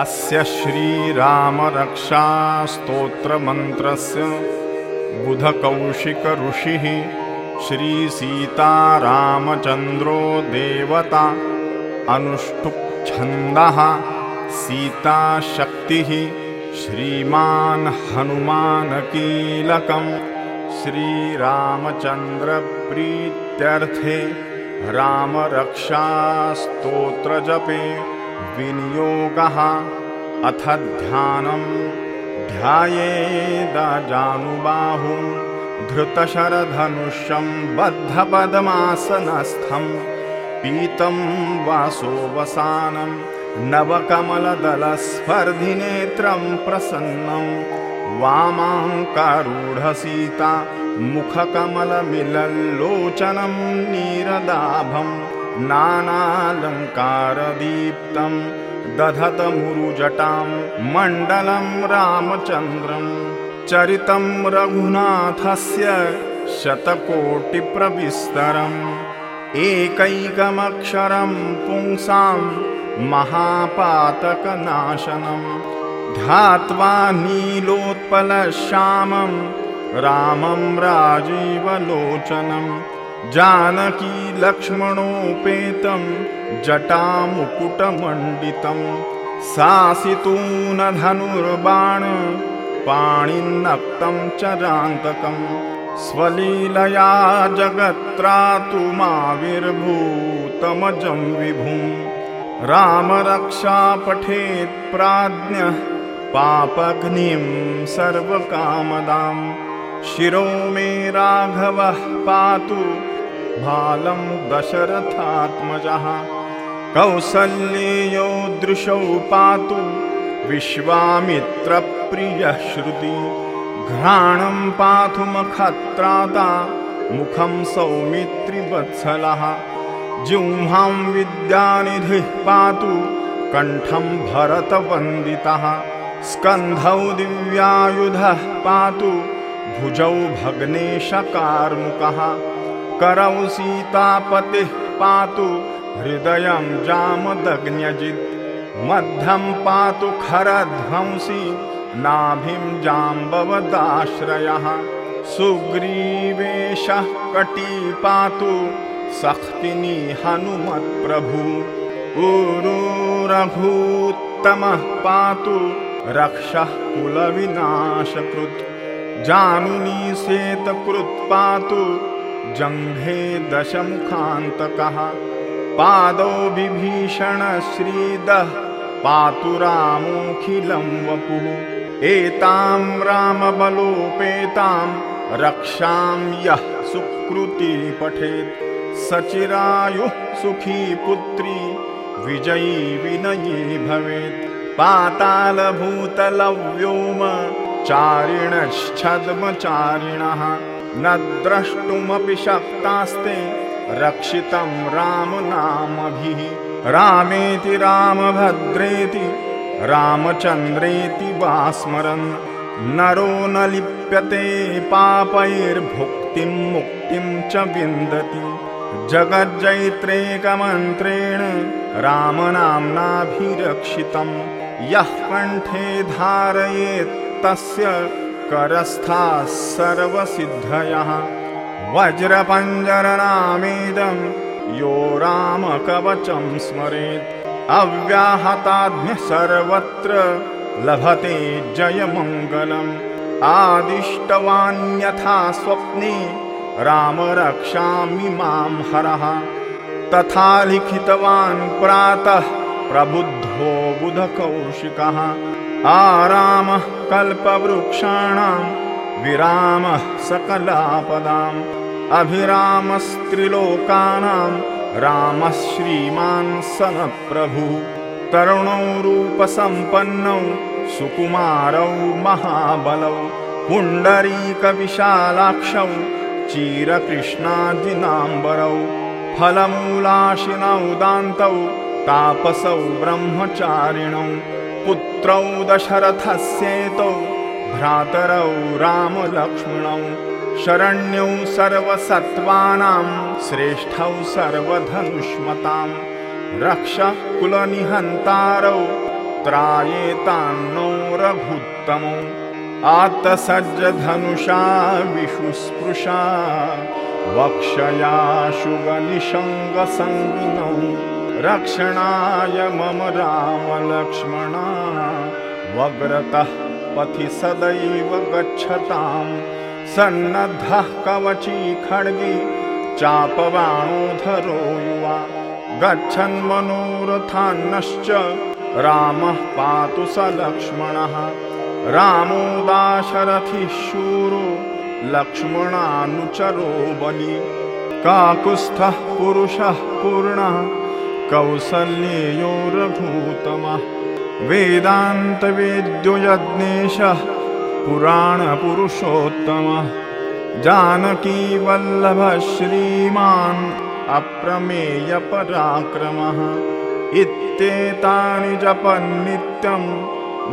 अस्य श्रीरामरक्षास्तोत्रमन्त्रस्य बुधकौशिकऋषिः श्रीसीतारामचन्द्रो देवता अनुष्टुप्छन्दः सीताशक्तिः श्रीमान् हनुमानकीलकं श्रीरामचन्द्रप्रीत्यर्थे रामरक्षास्तोत्रजपे विनियोगः। अथ ध्यानं। ध्यायेदजानुबाहुं धृतशरधनुष्यं बद्धपद्मासनस्थं। पीतं वासोवसानं। नवकमलदलस्पर्धिनेत्रं प्रसन्नं। वामाङ्कारूढसीता। मुखकमलमिलल्लोचनं नीरदाभं नानालङ्कारदीप्तं दधतमुरुजटां मण्डलं रामचन्द्रं चरितं रघुनाथस्य शतकोटिप्रविस्तरम्। एकैकमक्षरं पुंसां महापातकनाशनं ध्यात्वा नीलोत्पलश्यामं रामं राजीवलोचनं जानकीलक्ष्मणोपेतं जटामुकुटमण्डितं सासितूनधनुर्बाण पाणिन्नक्तं चरान्तकं स्वलीलया जगत्रातुमाविर्भूतमजं विभुं रामरक्षा पठेत् प्राज्ञः पापग्निं सर्वकामदां शिरो मे राघवः पातु बालं दशरथात्मजः। कौसल्येयो दृशौ पातु विश्वामित्रप्रियः श्रुति घ्राणं पातु मखत्राता मुखं सौमित्रिवत्सलः। जिह्वां विद्यानिधिः पातु कण्ठं भरतवन्दितः। स्कन्धौ दिव्यायुधः पातु भुजौ भग्नेशकार्मुकः करौ सीतापतिः पातु हृदयं जामदग्न्यजित्। मध्यं पातु खरध्वंसी नाभिं जाम्बवदाश्रयः। सुग्रीवेशः कटी पातु सख्तिनी हनुमत्प्रभु ऊरू रघूत्तमः पातु रक्षः कुलविनाशकृत्। जानुनी सेतकृत् पातु जङ्घे दशमुखान्तकः पादौ विभीषणश्रीदः पातु रामोऽखिलं वपुः। एतां रामबलोपेतां रक्षां यः सुकृती पठेत्। सचिरायुः सुखी पुत्री विजयी विनयी भवेत्। पातालभूतलव्योम चारिणश्छद्मचारिणः न द्रष्टुमपि शक्तास्ते रक्षितं रामनामभिः रामेति रामभद्रेति रामचन्द्रेति वा स्मरन् नरो न लिप्यते पापैर्भुक्तिं मुक्तिं च विन्दति। जगज्जैत्रेकमन्त्रेण रामनाम्नाभिरक्षितं यः कण्ठे धारयेत् तस्य करस्थाः सर्वसिद्धयः। वज्रपञ्जरनामेदं यो रामकवचं स्मरेत्। अव्याहताज्ञः सर्वत्र लभते जयमङ्गलम्। आदिष्टवान्यथा स्वप्ने राम रक्षामि मां हरः। तथा लिखितवान् प्रातः प्रबुद्धो बुधकौशिकः आरामः कल्पवृक्षाणां विरामः सकलापदाम् अभिरामस्त्रिलोकानां रामः श्रीमान् सनप्रभुः तरुणौ रूपसम्पन्नौ सुकुमारौ महाबलौ पुण्डरीकविशालाक्षौ चीरकृष्णाजिनाम्बरौ फलमूलाशिनौ दान्तौ तापसौ ब्रह्मचारिणौ पुत्रौ दशरथस्येतौ भ्रातरौ रामलक्ष्मणौ। शरण्यौ सर्वसत्त्वानां श्रेष्ठौ सर्वधनुष्मतां। रक्षः कुलनिहन्तारौ त्रायेतान्नो रघुत्तमो। आतसज्जधनुषा विशुस्पृशा वक्षयाशुगनिषङ्गसङ्गिनौ रक्षणाय मम रामलक्ष्मणा वग्रतः पथि सदैव गच्छतां सन्नद्धः कवची खड्गी चापवाणोधरो युवा गच्छन्मनोरथान्नश्च रामः पातु स लक्ष्मणः रामो दाशरथिः शूरो लक्ष्मणानुचरो बलि। काकुत्स्थः पुरुषः पूर्णः कौसल्येयो रघूतमः वेदान्तवेद्यो यज्ञेशः पुराणपुरुषोत्तमः। जानकीवल्लभः श्रीमान् अप्रमेयपराक्रमः। इत्येतानि जपन्नित्यं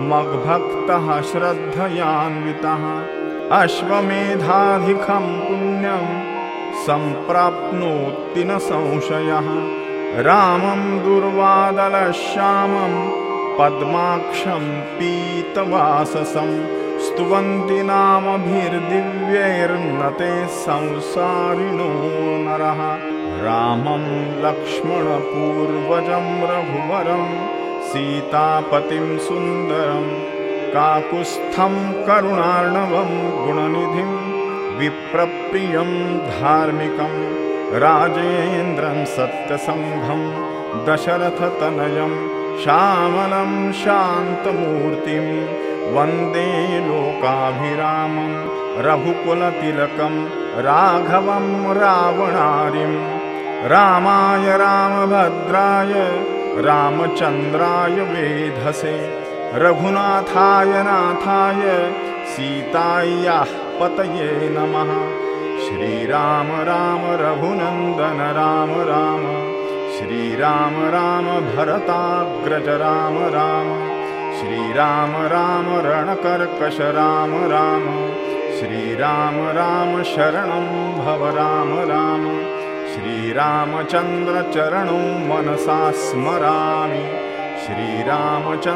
मग्भक्तः श्रद्धयान्वितः। अश्वमेधाधिकं पुण्यं सम्प्राप्नोति न संशयः रामं दुर्वादलश्यामं पद्माक्षं पीतवाससं स्तुवन्ति नामभिर्दिव्यैर्नते संसारिणो नरः। रामं लक्ष्मणपूर्वजं रघुवरं सीतापतिं सुन्दरं काकुत्स्थं करुणार्णवं गुणनिधिं विप्रप्रियं धार्मिकं राजेन्द्रं सत्यसङ्घं दशरथतनयं श्यामलं शान्तमूर्तिं वन्दे लोकाभिरामं रघुकुलतिलकं राघवं रावणारिम् रामाय रामभद्राय रामचन्द्राय वेधसे रघुनाथाय नाथाय सीतायाः पतये नमः श्रीराम राम रघुनन्दन राम राम। श्रीराम राम भरताग्रज राम राम। श्रीराम राम रणकर्कश राम राम। श्रीराम राम शरणं भव राम राम। श्रीरामचन्द्रचरणौ मनसा स्मरामि। श्रीरामचन्द्रचरणौ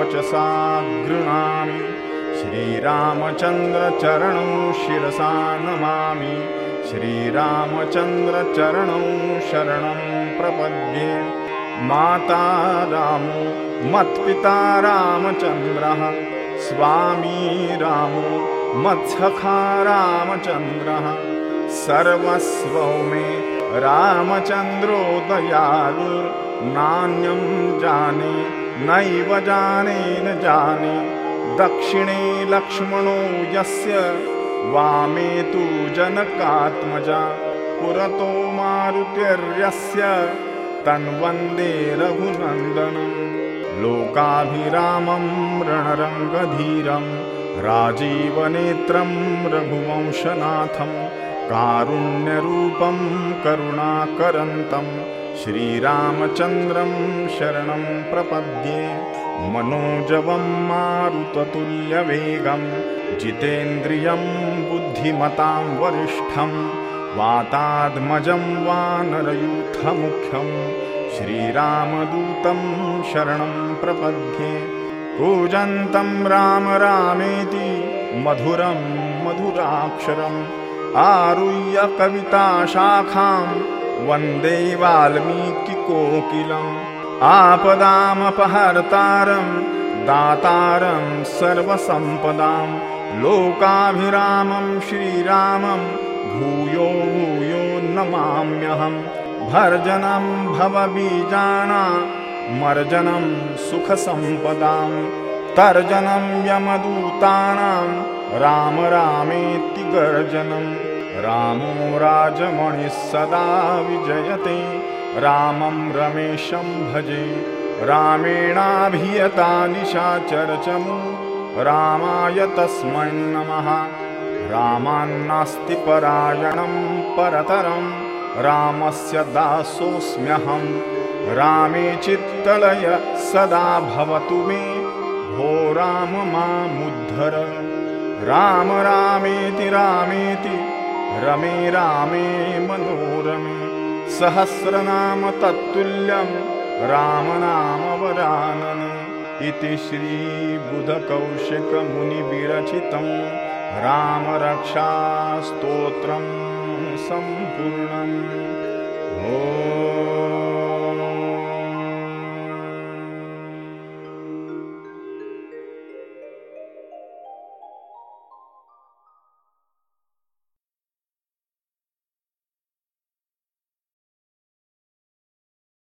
वचसा गृणामि श्रीरामचन्द्रचरणौ शिरसा नमामि। श्रीरामचन्द्रचरणौ शरणं प्रपद्ये। माता रामो मत्पिता रामचन्द्रः। स्वामी रामो मत्सखा रामचन्द्रः। सर्वस्वौ मे रामचन्द्रो दयालुर्नान्यं जाने नैव जाने न जाने दक्षिणे लक्ष्मणो यस्य वामे तु जनकात्मजा। पुरतो मारुतिर्यस्य तन्वन्दे रघुनन्दनं लोकाभिरामं रणरङ्गधीरं राजीवनेत्रं रघुवंशनाथम् कारुण्यरूपं करुणाकरन्तं श्रीरामचन्द्रं शरणं प्रपद्ये मनोजवं मारुततुल्यवेगं जितेन्द्रियं बुद्धिमतां वरिष्ठं वातात्मजं वानरयूथमुख्यं श्रीरामदूतं शरणं प्रपद्ये कूजन्तं राम रामेति मधुरं मधुराक्षरम् आरुह्य कविताशाखां वंदे वाल्मीकिकोकिलम्। आपदामपहर्तारं, दातारं सर्वसम्पदां लोकाभिरामं श्रीरामं, भूयो भूयो नमाम्यहं भर्जनं भवबीजाना, मर्जनं सुखसम्पदां तर्जनं यमदूतानां, राम रामेति गर्जनं रामो राजमणिः सदा विजयते। रामं रमेशं भजे। रामेणाभियता निशाचरचमु रामाय तस्मै नमः। रामान्नास्ति परायणं परतरं। रामस्य दासोऽस्म्यहं। रामे चित्तलय सदा भवतु मे। भो राम मामुद्धर। राम रामेति रामेति रमे रामे मनोरमे सहस्रनाम तत्तुल्यं रामनामवरानन इति श्रीबुधकौशिकमुनिविरचितं रामरक्षास्तोत्रं सम्पूर्णम् ओ